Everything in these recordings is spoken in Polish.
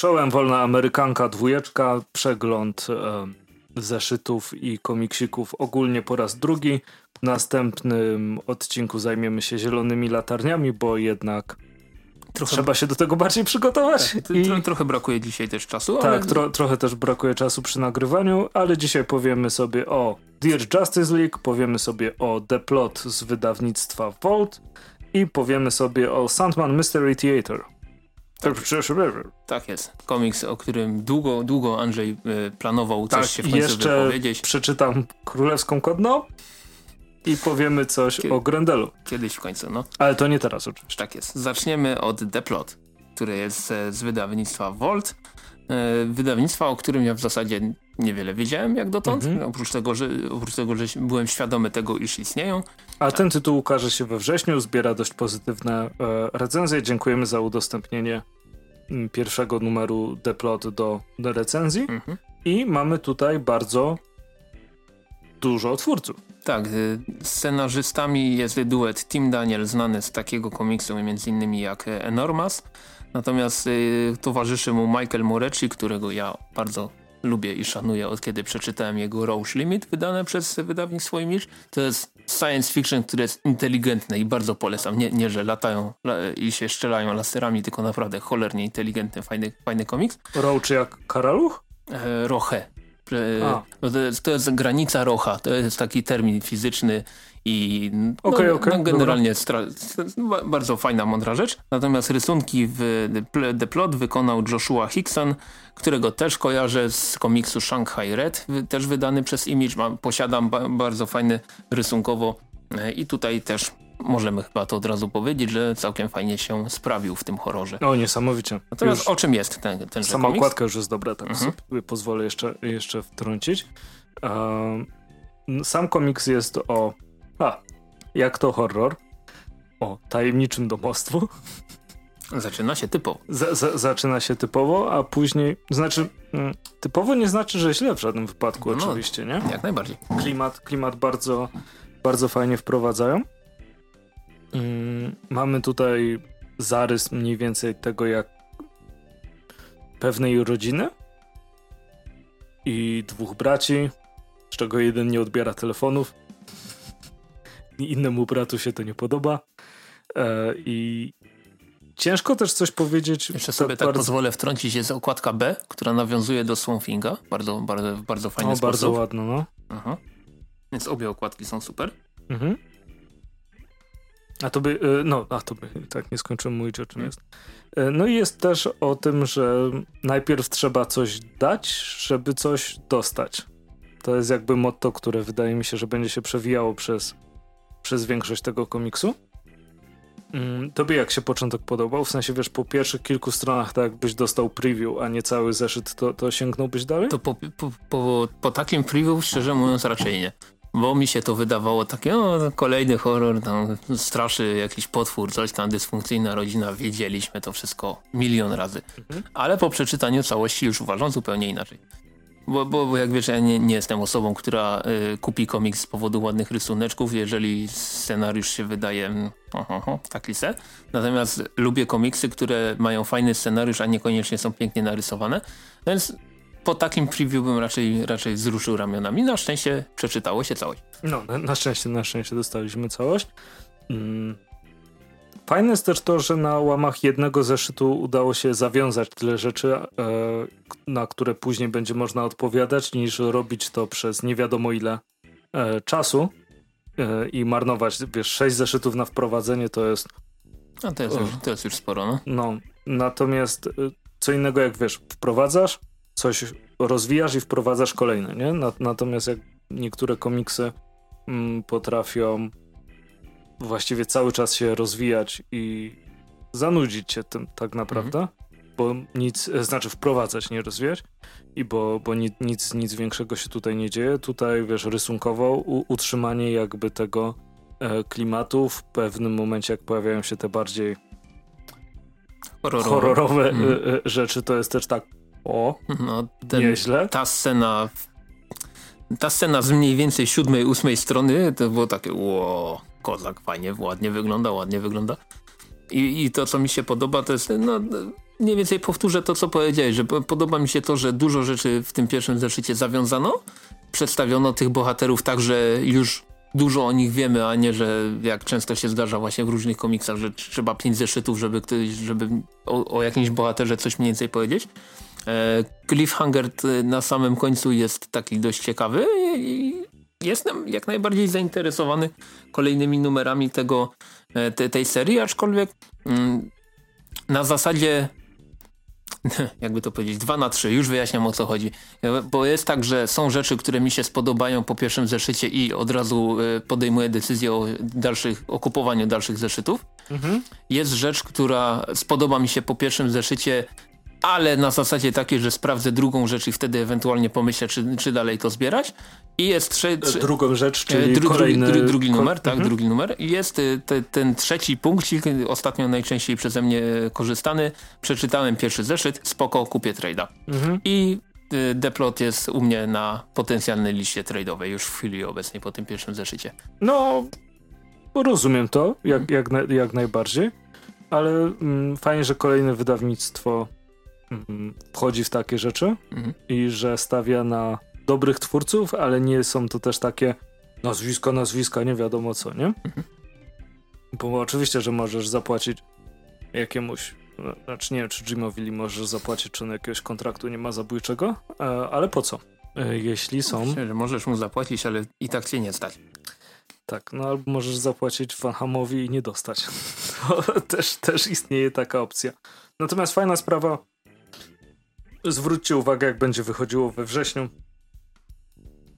Czołem Wolna Amerykanka, dwójeczka, przegląd e, zeszytów i komiksików ogólnie po raz drugi. W następnym odcinku zajmiemy się zielonymi latarniami, bo jednak trochę... trzeba się do tego bardziej przygotować. Tak, I... Trochę brakuje dzisiaj też czasu. Tak, ale... tro trochę też brakuje czasu przy nagrywaniu, ale dzisiaj powiemy sobie o Dear Justice League, powiemy sobie o The Plot z wydawnictwa Vault i powiemy sobie o Sandman Mystery Theater. Tak, tak jest. Komiks, o którym długo, długo Andrzej y, planował tak, coś się w końcu jeszcze wypowiedzieć. przeczytam Królewską Kodną i powiemy coś Kiedy, o Grendelu. Kiedyś w końcu, no. Ale to nie teraz oczywiście. Tak jest. Zaczniemy od The Plot, który jest e, z wydawnictwa Volt. E, wydawnictwa, o którym ja w zasadzie niewiele wiedziałem jak dotąd, mhm. oprócz, tego, że, oprócz tego, że byłem świadomy tego, iż istnieją. A ten tytuł ukaże się we wrześniu, zbiera dość pozytywne e, recenzje. Dziękujemy za udostępnienie pierwszego numeru The Plot do, do recenzji. Mhm. I mamy tutaj bardzo dużo twórców. Tak, y, scenarzystami jest duet Tim Daniel, znany z takiego komiksu m.in. jak Enormas. Natomiast y, towarzyszy mu Michael Morecci, którego ja bardzo lubię i szanuję od kiedy przeczytałem jego Roche Limit wydane przez wydawnictwo Image. To jest science fiction, które jest inteligentne i bardzo polecam. Nie, nie że latają i się strzelają laserami, tylko naprawdę cholernie inteligentny, fajny, fajny komiks. Roche jak karaluch? E, Roche. E, no to, jest, granica Rocha, to jest taki termin fizyczny i no, okay, okay, no generalnie bardzo fajna, mądra rzecz. Natomiast rysunki w The Plot wykonał Joshua Hickson, którego też kojarzę z komiksu Shanghai Red, też wydany przez Image. Posiadam ba bardzo fajny rysunkowo e, i tutaj też możemy chyba to od razu powiedzieć, że całkiem fajnie się sprawił w tym horrorze. O, niesamowicie. Natomiast o czym jest ten, ten Sama komiks? okładka już jest dobra, tak mhm. pozwolę jeszcze, jeszcze wtrącić. Um, sam komiks jest o... A, jak to horror? O tajemniczym domostwu. Zaczyna się typowo. Z, zaczyna się typowo, a później, znaczy mm, typowo nie znaczy, że źle w żadnym wypadku no, oczywiście, nie? Jak najbardziej. Klimat, klimat bardzo, bardzo fajnie wprowadzają. Mm, mamy tutaj zarys mniej więcej tego, jak pewnej rodziny i dwóch braci, z czego jeden nie odbiera telefonów. I innemu bratu się to nie podoba. E, I ciężko też coś powiedzieć. Jeszcze sobie tak, tak bardzo... pozwolę wtrącić, jest okładka B, która nawiązuje do Swamfinga. Bardzo, bardzo, bardzo fajny o, sposób. Bardzo ładno, no. Aha. Więc obie okładki są super. Mhm. A to by, y, no, a to by, tak, nie skończyłem mówić o czym jest. Y, no i jest też o tym, że najpierw trzeba coś dać, żeby coś dostać. To jest jakby motto, które wydaje mi się, że będzie się przewijało przez, przez większość tego komiksu. Mm, tobie jak się początek podobał? W sensie, wiesz, po pierwszych kilku stronach, tak jakbyś dostał preview, a nie cały zeszyt, to, to sięgnąłbyś dalej? To po, po, po, po takim preview, szczerze mówiąc, raczej nie bo mi się to wydawało takie, o, kolejny horror, tam straszy jakiś potwór, coś tam, dysfunkcyjna rodzina, wiedzieliśmy to wszystko milion razy. Mhm. Ale po przeczytaniu całości już uważam zupełnie inaczej. Bo, bo, bo jak wiesz, ja nie, nie jestem osobą, która y, kupi komiks z powodu ładnych rysuneczków, jeżeli scenariusz się wydaje mm, oho, taki se. Natomiast lubię komiksy, które mają fajny scenariusz, a niekoniecznie są pięknie narysowane. Więc po takim preview bym raczej, raczej wzruszył ramionami. Na szczęście przeczytało się całość. No, na, na szczęście, na szczęście dostaliśmy całość. Mm. Fajne jest też to, że na łamach jednego zeszytu udało się zawiązać tyle rzeczy, e, na które później będzie można odpowiadać, niż robić to przez nie wiadomo ile e, czasu e, i marnować, wiesz, sześć zeszytów na wprowadzenie to jest... A to jest, już, to jest już sporo, no. No, natomiast co innego jak, wiesz, wprowadzasz, coś rozwijasz i wprowadzasz kolejne, nie? Natomiast jak niektóre komiksy mm, potrafią właściwie cały czas się rozwijać i zanudzić cię tym tak naprawdę, mhm. bo nic, e, znaczy wprowadzać, nie rozwijać i bo, bo nic, nic, nic większego się tutaj nie dzieje. Tutaj, wiesz, rysunkowo u, utrzymanie jakby tego e, klimatu w pewnym momencie, jak pojawiają się te bardziej horrorowe, horrorowe mm. e, e, rzeczy, to jest też tak o, no, ten, nieźle. Ta scena, ta scena z mniej więcej siódmej, ósmej strony to było takie, ło, kozak, fajnie, ładnie wygląda, ładnie wygląda. I, I to, co mi się podoba, to jest, no, mniej więcej powtórzę to, co powiedziałeś, że podoba mi się to, że dużo rzeczy w tym pierwszym zeszycie zawiązano, przedstawiono tych bohaterów tak, że już dużo o nich wiemy, a nie, że jak często się zdarza właśnie w różnych komiksach, że trzeba pięć zeszytów, żeby, ktoś, żeby o, o jakimś bohaterze coś mniej więcej powiedzieć. E, cliffhanger na samym końcu jest taki dość ciekawy i jestem jak najbardziej zainteresowany kolejnymi numerami tego, e, te, tej serii, aczkolwiek mm, na zasadzie jakby to powiedzieć, 2 na 3, już wyjaśniam o co chodzi. Bo jest tak, że są rzeczy, które mi się spodobają po pierwszym zeszycie i od razu e, podejmuję decyzję o dalszych, o kupowaniu dalszych zeszytów. Mhm. Jest rzecz, która spodoba mi się po pierwszym zeszycie ale na zasadzie takiej, że sprawdzę drugą rzecz i wtedy ewentualnie pomyślę, czy, czy dalej to zbierać. I jest trze drugą rzecz, czyli dru kolejny... Dru drugi numer, tak, mhm. drugi numer. I jest y, te, ten trzeci punkcik, ostatnio najczęściej przeze mnie korzystany. Przeczytałem pierwszy zeszyt, spoko, kupię trade'a. Mhm. I y, Deplot jest u mnie na potencjalnej liście trade'owej już w chwili obecnej po tym pierwszym zeszycie. No, rozumiem to jak, jak, na, jak najbardziej, ale mm, fajnie, że kolejne wydawnictwo mm, wchodzi w takie rzeczy mhm. i że stawia na dobrych twórców, ale nie są to też takie nazwiska, nazwiska, nie wiadomo co, nie? Mhm. Bo oczywiście, że możesz zapłacić jakiemuś, znaczy nie wiem, czy Jimowi Lee możesz zapłacić, czy on jakiegoś kontraktu nie ma zabójczego, e, ale po co? E, jeśli są... Myślę, że możesz mu zapłacić, ale i tak cię nie stać. Tak, no albo możesz zapłacić Van Hamowi i nie dostać. To też, też istnieje taka opcja. Natomiast fajna sprawa, zwróćcie uwagę, jak będzie wychodziło we wrześniu,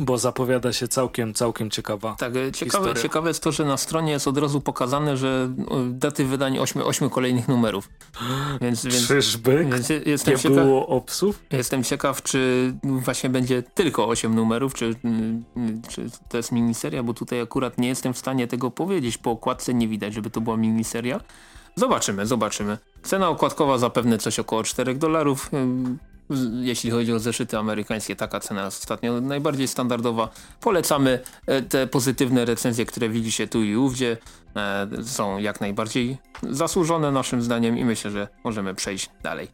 bo zapowiada się całkiem, całkiem ciekawa Tak, e, ciekawe, ciekawe jest to, że na stronie jest od razu pokazane, że daty wydań ośmiu, ośmiu kolejnych numerów. Więc, więc, Czyżby? Więc jestem nie ciekaw, było obsów? Jestem ciekaw, czy właśnie będzie tylko osiem numerów, czy, czy to jest miniseria, bo tutaj akurat nie jestem w stanie tego powiedzieć. Po okładce nie widać, żeby to była miniseria. Zobaczymy, zobaczymy. Cena okładkowa zapewne coś około 4 dolarów jeśli chodzi o zeszyty amerykańskie, taka cena jest ostatnio najbardziej standardowa. Polecamy e, te pozytywne recenzje, które widzi się tu i ówdzie. E, są jak najbardziej zasłużone naszym zdaniem i myślę, że możemy przejść dalej.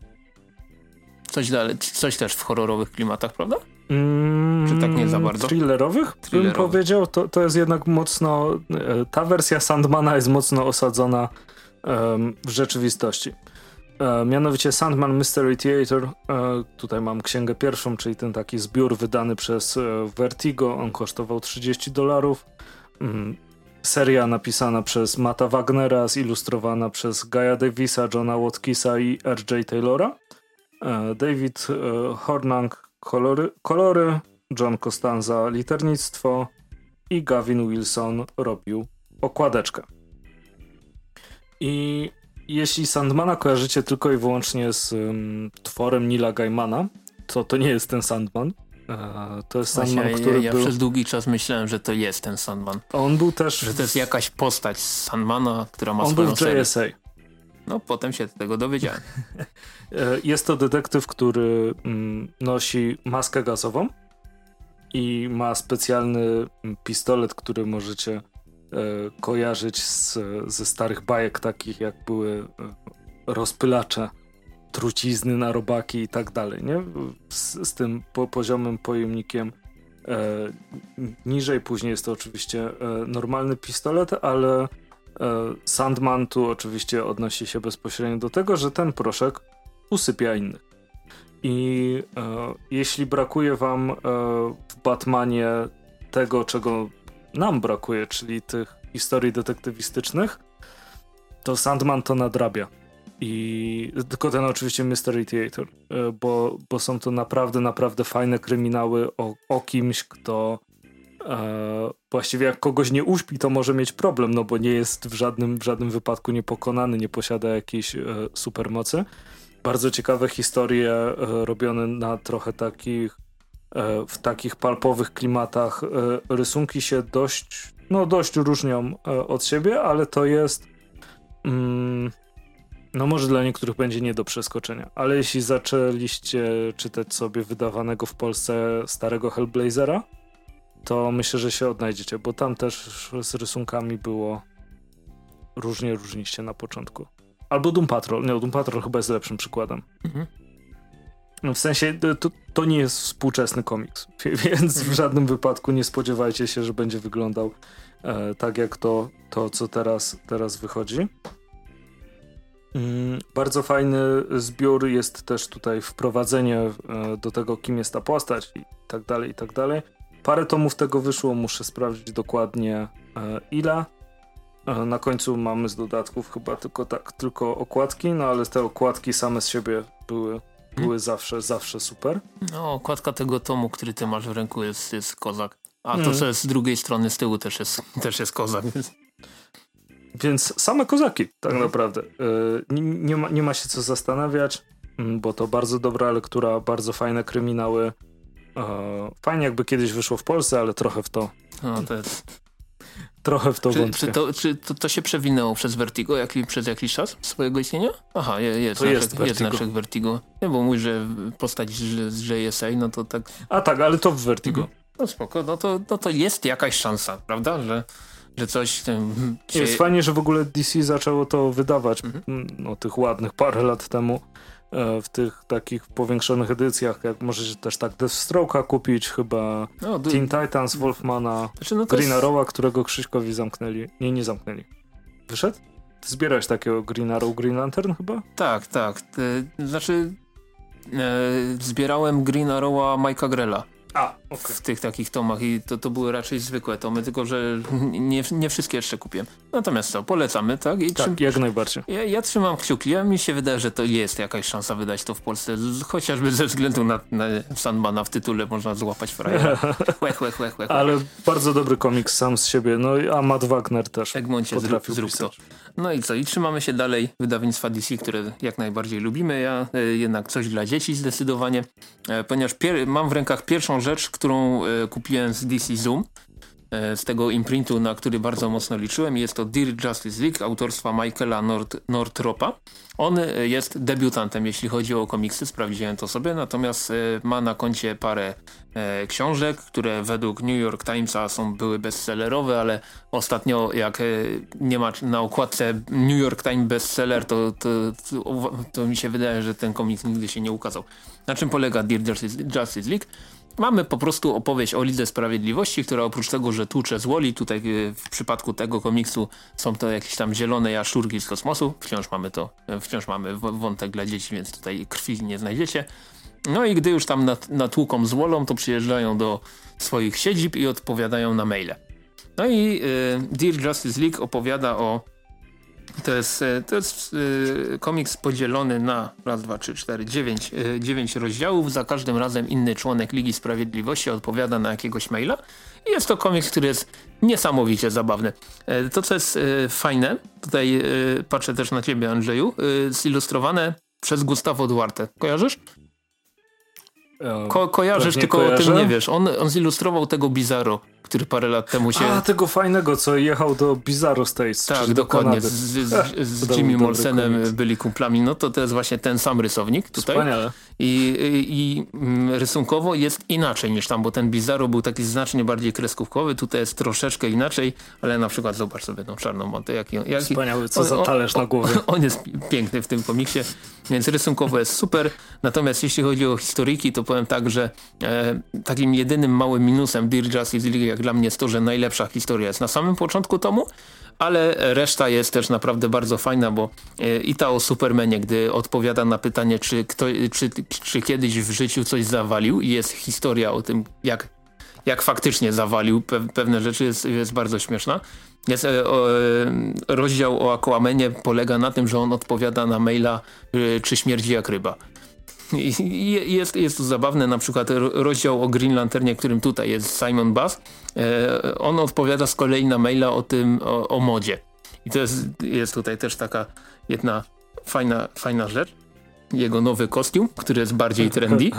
Coś, dalej, coś też w horrorowych klimatach, prawda? Mm, Czy tak nie za bardzo? Thrillerowych? Thrillerowych. Bym powiedział, to, to jest jednak mocno, e, ta wersja Sandmana jest mocno osadzona um, w rzeczywistości. E, mianowicie Sandman Mystery Theater. E, tutaj mam księgę pierwszą, czyli ten taki zbiór wydany przez e, Vertigo. On kosztował 30 dolarów. Mm, seria napisana przez Mata Wagnera, zilustrowana przez Gaia Davisa, Johna Watkisa i R.J. Taylora. David Hornang kolory, kolory, John Costanza liternictwo i Gavin Wilson robił okładeczkę. I jeśli Sandmana kojarzycie tylko i wyłącznie z um, tworem Nila Gaimana, to to nie jest ten Sandman. E, to jest Sandman, Właśnie, który ja, ja był... przez długi czas myślałem, że to jest ten Sandman. On był też... Że to jest jakaś postać z Sandmana, która ma On swoją był w JSA. No, potem się tego dowiedziałem. E, jest to detektyw, który mm, nosi maskę gazową i ma specjalny mm, pistolet, który możecie kojarzyć z, ze starych bajek takich jak były e, rozpylacze, trucizny na robaki i tak dalej, nie? Z, z tym po, poziomym pojemnikiem e, niżej, później jest to oczywiście e, normalny pistolet, ale e, Sandman tu oczywiście odnosi się bezpośrednio do tego, że ten proszek usypia innych. I e, jeśli brakuje wam w Batmanie tego, czego nam brakuje, czyli tych historii detektywistycznych, to Sandman to nadrabia. I tylko ten oczywiście Mystery Theater, e, bo, bo są to naprawdę, naprawdę fajne kryminały o, o kimś, kto e, właściwie jak kogoś nie uśpi, to może mieć problem, no bo nie jest w żadnym, w żadnym wypadku niepokonany, nie posiada jakiejś e, supermocy. Bardzo ciekawe historie e, robione na trochę takich w takich palpowych klimatach e, rysunki się dość, no dość różnią e, od siebie, ale to jest mm, no może dla niektórych będzie nie do przeskoczenia, ale jeśli zaczęliście czytać sobie wydawanego w Polsce starego Hellblazera, to myślę, że się odnajdziecie, bo tam też z rysunkami było różnie różniście na początku. Albo Doom Patrol. Nie, Doom Patrol chyba jest lepszym przykładem. Mhm. W sensie to, to nie jest współczesny komiks, więc w żadnym wypadku nie spodziewajcie się, że będzie wyglądał e, tak jak to, to co teraz, teraz wychodzi. Mm, bardzo fajny zbiór jest też tutaj wprowadzenie e, do tego, kim jest ta postać i tak dalej, i tak dalej. Parę tomów tego wyszło, muszę sprawdzić dokładnie e, ile. E, na końcu mamy z dodatków chyba tylko tak, tylko okładki, no ale te okładki same z siebie były, były hmm. zawsze, zawsze super. No, okładka tego tomu, który ty masz w ręku jest, jest kozak. A to, hmm. co jest z drugiej strony, z tyłu też jest, też jest kozak. Więc... Same kozaki, tak mhm. naprawdę. Yy, nie, nie, ma, nie ma się co zastanawiać, mm, bo to bardzo dobra lektura, bardzo fajne kryminały. Fajnie jakby kiedyś wyszło w Polsce, ale trochę w to... No, to jest... Trochę w to Czy, czy, to, czy to, to, się przewinęło przez Vertigo jak, przez jakiś czas swojego istnienia? Aha, jest, to jest, znaczek, jest znaczek Vertigo. Nie, bo mój, że postać z, z JSA, no to tak... A tak, ale to w Vertigo. Mhm. No spoko, no to, no to jest jakaś szansa, prawda, że że coś tym się... Jest fajnie, że w ogóle DC zaczęło to wydawać mhm. no, tych ładnych parę lat temu w tych takich powiększonych edycjach, jak możecie też tak Deathstroke'a kupić, chyba no, Teen Titans, Wolfmana, znaczy, no Green jest... Arrow'a, którego Krzyśkowi zamknęli. Nie, nie zamknęli. Wyszedł? Ty zbierałeś takiego Green Arrow, Green Lantern chyba? Tak, tak. Znaczy e, zbierałem Green Arrow'a Mike'a Grella. A, okay. w tych takich tomach i to, to były raczej zwykłe tomy, tylko że nie, nie wszystkie jeszcze kupiłem. Natomiast co, polecamy, tak? I tak, trzym... jak najbardziej. Ja, ja trzymam kciuki, a mi się wydaje, że to jest jakaś szansa wydać to w Polsce, chociażby ze względu na, na Sandmana w tytule można złapać frajera. Łech, łech, łech, łech, Ale bardzo dobry komiks sam z siebie, no a Matt Wagner też Egmoncie, zrób, zrób to. No i co? I trzymamy się dalej wydawnictwa DC, które jak najbardziej lubimy. Ja e, jednak coś dla dzieci zdecydowanie, e, ponieważ mam w rękach pierwszą rzecz, którą e, kupiłem z DC Zoom. E, z tego imprintu, na który bardzo mocno liczyłem. Jest to Dear Justice League autorstwa Michaela Nord Nordropa. On e, jest debiutantem, jeśli chodzi o komiksy, sprawdziłem to sobie, natomiast e, ma na koncie parę książek, które według New York Timesa są były bestsellerowe, ale ostatnio jak nie ma na okładce New York Times bestseller, to, to, to, to mi się wydaje, że ten komiks nigdy się nie ukazał. Na czym polega Dear Justice League? Mamy po prostu opowieść o Lidze Sprawiedliwości, która oprócz tego, że tłucze z Woli, tutaj e, w przypadku tego komiksu są to jakieś tam zielone jaszczurki z kosmosu, wciąż mamy to, e, wciąż mamy wątek dla dzieci, więc tutaj krwi nie znajdziecie. No i gdy już tam nat natłuką z Wolą, to przyjeżdżają do swoich siedzib i odpowiadają na maile. No i y, Dear Justice League opowiada o to jest, e, to jest yy, komiks podzielony na raz, dwa, trzy, cztery, dziewięć, yy, dziewięć rozdziałów. Za każdym razem inny członek Ligi Sprawiedliwości odpowiada na jakiegoś maila. I jest to komiks, który jest niesamowicie zabawny. To, co jest fajne, tutaj patrzę też na ciebie, Andrzeju, zilustrowane przez Gustavo Duarte. Kojarzysz? Ko kojarzysz, tylko kojarzę. o tym nie wiesz. On, on zilustrował tego Bizarro który parę lat temu się... A, tego fajnego, co jechał do Bizarro States. Tak, dokładnie. Z, z, z Jimmy Morsenem byli kumplami. No to to jest właśnie ten sam rysownik tutaj. Wspaniale. I, i, mm, rysunkowo jest inaczej niż tam, bo ten Bizarro był taki znacznie bardziej kreskówkowy. Tutaj jest troszeczkę inaczej, ale na przykład zobacz sobie tą czarną montę. Jak, jak, Wspaniały, co on, za talerz na głowie. On, on jest piękny w tym komiksie, więc rysunkowo jest super. Natomiast jeśli chodzi o historyki, to powiem tak, że e, takim jedynym małym minusem Dear Justice League jak dla mnie jest to, że najlepsza historia jest na samym początku tomu, ale reszta jest też naprawdę bardzo fajna, bo e, i ta o Supermanie, gdy odpowiada na pytanie, czy, kto, czy, czy kiedyś w życiu coś zawalił i jest historia o tym, jak, jak faktycznie zawalił pe pewne rzeczy, jest, jest bardzo śmieszna. Jest, e, o, e, rozdział o Aquamanie polega na tym, że on odpowiada na maila, czy śmierdzi jak ryba. I jest, jest to zabawne, na przykład rozdział o Green Lanternie, którym tutaj jest Simon Bass, e, on odpowiada z kolei na maila o tym, o, o modzie. I to jest, jest tutaj też taka jedna fajna, fajna rzecz jego nowy kostium, który jest bardziej trendy.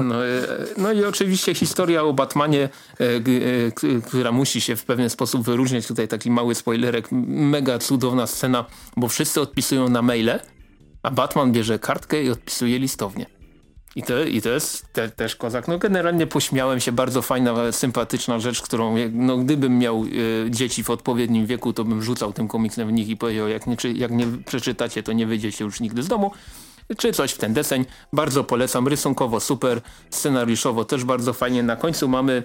No, e, no, i oczywiście historia o Batmanie, e, która musi się w pewien sposób wyróżniać. Tutaj taki mały spoilerek, mega cudowna scena, bo wszyscy odpisują na maile, a Batman bierze kartkę i odpisuje listownie. I to, i to jest te, też kozak. No generalnie pośmiałem się, bardzo fajna, sympatyczna rzecz, którą no, gdybym miał y, dzieci w odpowiednim wieku, to bym rzucał tym komiksem w nich i powiedział, jak nie, jak nie przeczytacie, to nie wyjdziecie już nigdy z domu. Czy coś w ten deseń. Bardzo polecam, rysunkowo super, scenariuszowo też bardzo fajnie. Na końcu mamy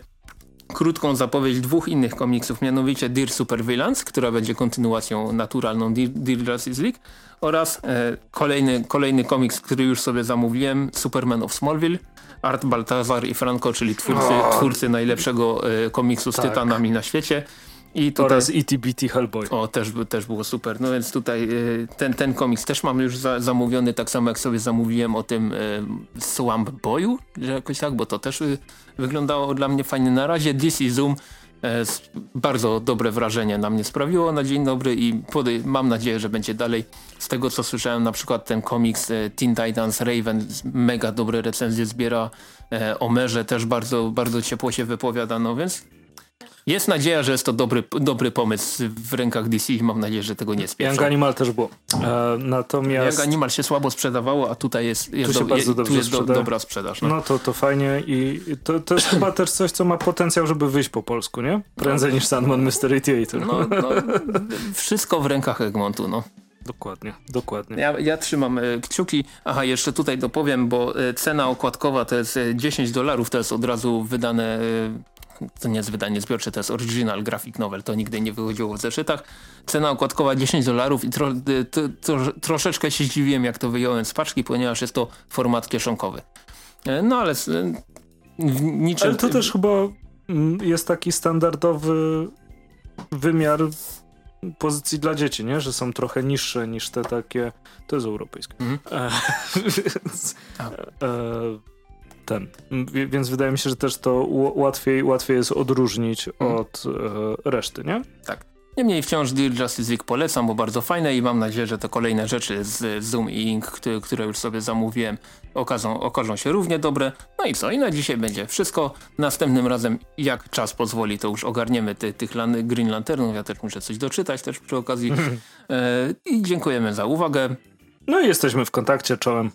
krótką zapowiedź dwóch innych komiksów, mianowicie Dear Super Villains, która będzie kontynuacją naturalną Dear, Dear Justice League oraz e, kolejny, kolejny komiks, który już sobie zamówiłem, Superman of Smallville. Art Baltazar i Franco, czyli twórcy, twórcy najlepszego e, komiksu z tak. Tytanami na świecie. I tutaj, Oraz ETBT Hellboy. O, też, też było super. No więc tutaj y, ten, ten komiks też mam już za, zamówiony, tak samo jak sobie zamówiłem o tym y, Swamp Boyu, że jakoś tak, bo to też y, wyglądało dla mnie fajnie. Na razie DC Zoom bardzo dobre wrażenie na mnie sprawiło na dzień dobry i mam nadzieję, że będzie dalej. Z tego co słyszałem na przykład ten komiks Teen Titans Raven mega dobre recenzje zbiera. O Merze też bardzo, bardzo ciepło się wypowiada, no więc jest nadzieja, że jest to dobry, dobry pomysł w rękach DC i mam nadzieję, że tego nie spieszą. Young Animal też było. E, natomiast... Young Animal się słabo sprzedawało, a tutaj jest, jest, tu do, je, tu jest do, dobra sprzedaż. No, no to, to fajnie i to, to jest chyba też coś, co ma potencjał, żeby wyjść po polsku, nie? Prędzej niż Sandman Mystery Theater. No, no, wszystko w rękach Egmontu, no. Dokładnie, dokładnie. Ja, ja trzymam e, kciuki. Aha, jeszcze tutaj dopowiem, bo e, cena okładkowa to jest 10 dolarów, to jest od razu wydane to nie jest wydanie zbiorcze, to jest original graphic novel, to nigdy nie wychodziło w zeszytach. Cena okładkowa 10 dolarów i tro, to, to, troszeczkę się zdziwiłem, jak to wyjąłem z paczki, ponieważ jest to format kieszonkowy. E, no ale niczym... Ale to też chyba mm, jest taki standardowy wymiar pozycji dla dzieci, nie? Że są trochę niższe niż te takie... To jest europejskie. Mhm. E, ten. Więc wydaje mi się, że też to łatwiej, łatwiej jest odróżnić hmm. od e, reszty, nie? Tak. Niemniej wciąż Dear Justice League polecam, bo bardzo fajne i mam nadzieję, że te kolejne rzeczy z Zoom i Ink, które, które już sobie zamówiłem, okazą, okażą się równie dobre. No i co? I na dzisiaj będzie wszystko. Następnym razem, jak czas pozwoli, to już ogarniemy ty, tych Green Lanternów. Ja też muszę coś doczytać też przy okazji. e, I dziękujemy za uwagę. No i jesteśmy w kontakcie, czołem.